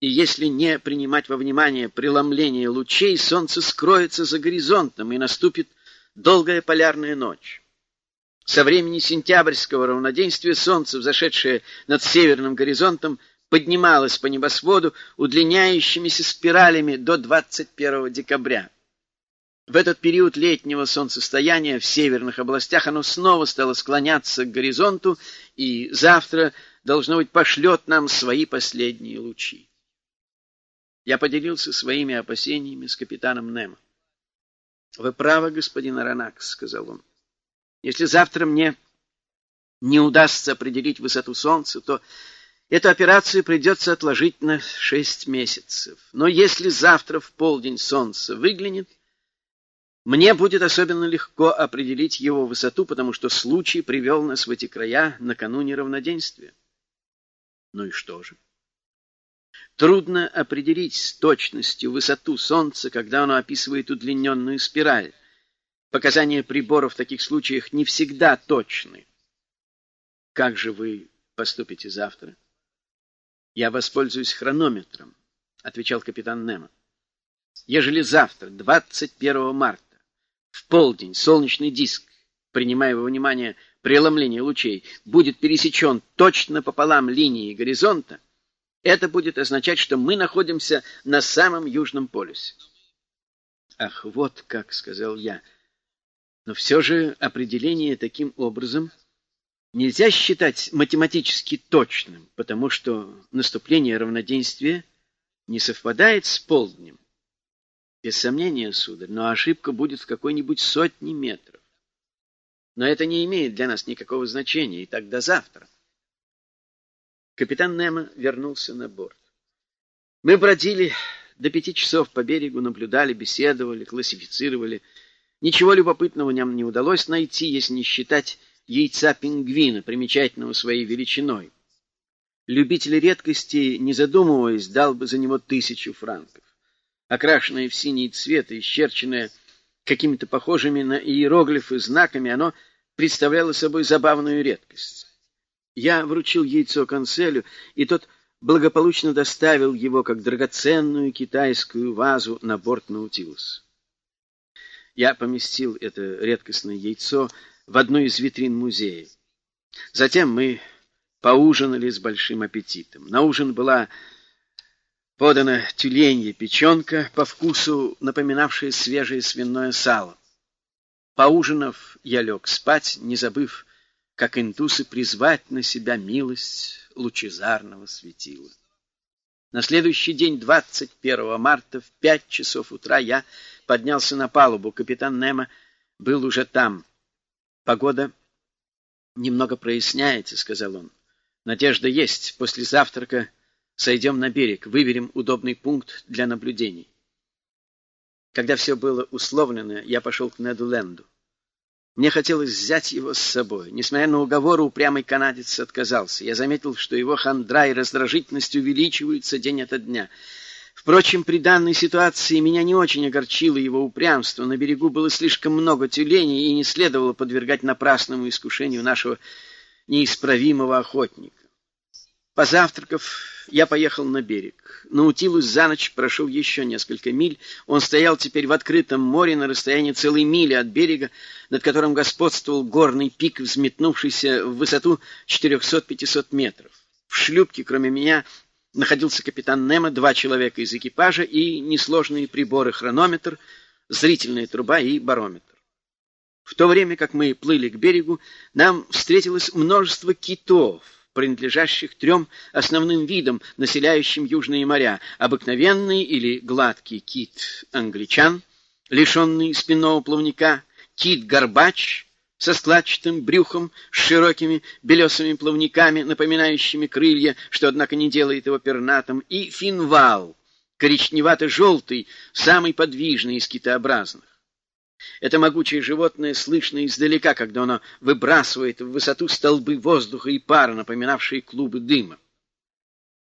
и если не принимать во внимание преломление лучей, солнце скроется за горизонтом, и наступит долгая полярная ночь. Со времени сентябрьского равноденствия солнце, взошедшее над северным горизонтом, поднималось по небосводу удлиняющимися спиралями до 21 декабря. В этот период летнего солнцестояния в северных областях оно снова стало склоняться к горизонту и завтра, должно быть, пошлет нам свои последние лучи. Я поделился своими опасениями с капитаном Немо. — Вы правы, господин Аронакс, — сказал он. — Если завтра мне не удастся определить высоту Солнца, то эту операцию придется отложить на шесть месяцев. Но если завтра в полдень Солнце выглянет, мне будет особенно легко определить его высоту, потому что случай привел нас в эти края накануне равноденствия. Ну и что же? Трудно определить с точностью высоту Солнца, когда оно описывает удлиненную спираль. Показания приборов в таких случаях не всегда точны. Как же вы поступите завтра? Я воспользуюсь хронометром, — отвечал капитан Немо. Ежели завтра, 21 марта, в полдень солнечный диск, принимая во внимание преломление лучей, будет пересечен точно пополам линии горизонта, это будет означать, что мы находимся на самом южном полюсе. Ах, вот как, — сказал я. Но все же определение таким образом нельзя считать математически точным, потому что наступление равноденствия не совпадает с полднем. Без сомнения, сударь, но ошибка будет в какой-нибудь сотне метров. Но это не имеет для нас никакого значения, и так до завтра. Капитан Немо вернулся на борт. Мы бродили до пяти часов по берегу, наблюдали, беседовали, классифицировали. Ничего любопытного нам не удалось найти, если не считать яйца пингвина, примечательного своей величиной. Любитель редкости, не задумываясь, дал бы за него тысячу франков окрашенное в синий цвет и исчерченное какими-то похожими на иероглифы знаками, оно представляло собой забавную редкость. Я вручил яйцо канцелю, и тот благополучно доставил его как драгоценную китайскую вазу на борт Наутилус. Я поместил это редкостное яйцо в одну из витрин музея. Затем мы поужинали с большим аппетитом. На ужин была Подана тюленья печенка, по вкусу напоминавшая свежее свиное сало. Поужинав, я лег спать, не забыв, как индусы, призвать на себя милость лучезарного светила. На следующий день, 21 марта, в пять часов утра, я поднялся на палубу. Капитан Немо был уже там. Погода немного проясняется, — сказал он. Надежда есть. После завтрака Сойдем на берег, выберем удобный пункт для наблюдений. Когда все было условлено, я пошел к Неду Ленду. Мне хотелось взять его с собой. Несмотря на уговоры, упрямый канадец отказался. Я заметил, что его хандра и раздражительность увеличиваются день ото дня. Впрочем, при данной ситуации меня не очень огорчило его упрямство. На берегу было слишком много тюленей, и не следовало подвергать напрасному искушению нашего неисправимого охотника. Позавтракав, я поехал на берег. Наутилус за ночь прошел еще несколько миль. Он стоял теперь в открытом море на расстоянии целой мили от берега, над которым господствовал горный пик, взметнувшийся в высоту 400-500 метров. В шлюпке, кроме меня, находился капитан Немо, два человека из экипажа и несложные приборы хронометр, зрительная труба и барометр. В то время, как мы плыли к берегу, нам встретилось множество китов — принадлежащих трем основным видам, населяющим южные моря, обыкновенный или гладкий кит англичан, лишенный спинного плавника, кит-горбач со складчатым брюхом, с широкими белесыми плавниками, напоминающими крылья, что, однако, не делает его пернатым, и финвал, коричневато-желтый, самый подвижный из китообразных. Это могучее животное слышно издалека, когда оно выбрасывает в высоту столбы воздуха и пара, напоминавшие клубы дыма.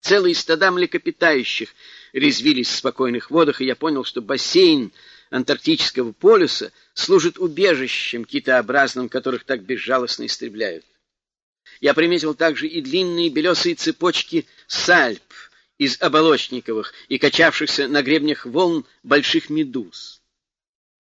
Целые стада млекопитающих резвились в спокойных водах, и я понял, что бассейн Антарктического полюса служит убежищем китообразным, которых так безжалостно истребляют. Я приметил также и длинные белесые цепочки сальп, из оболочниковых и качавшихся на гребнях волн больших медуз.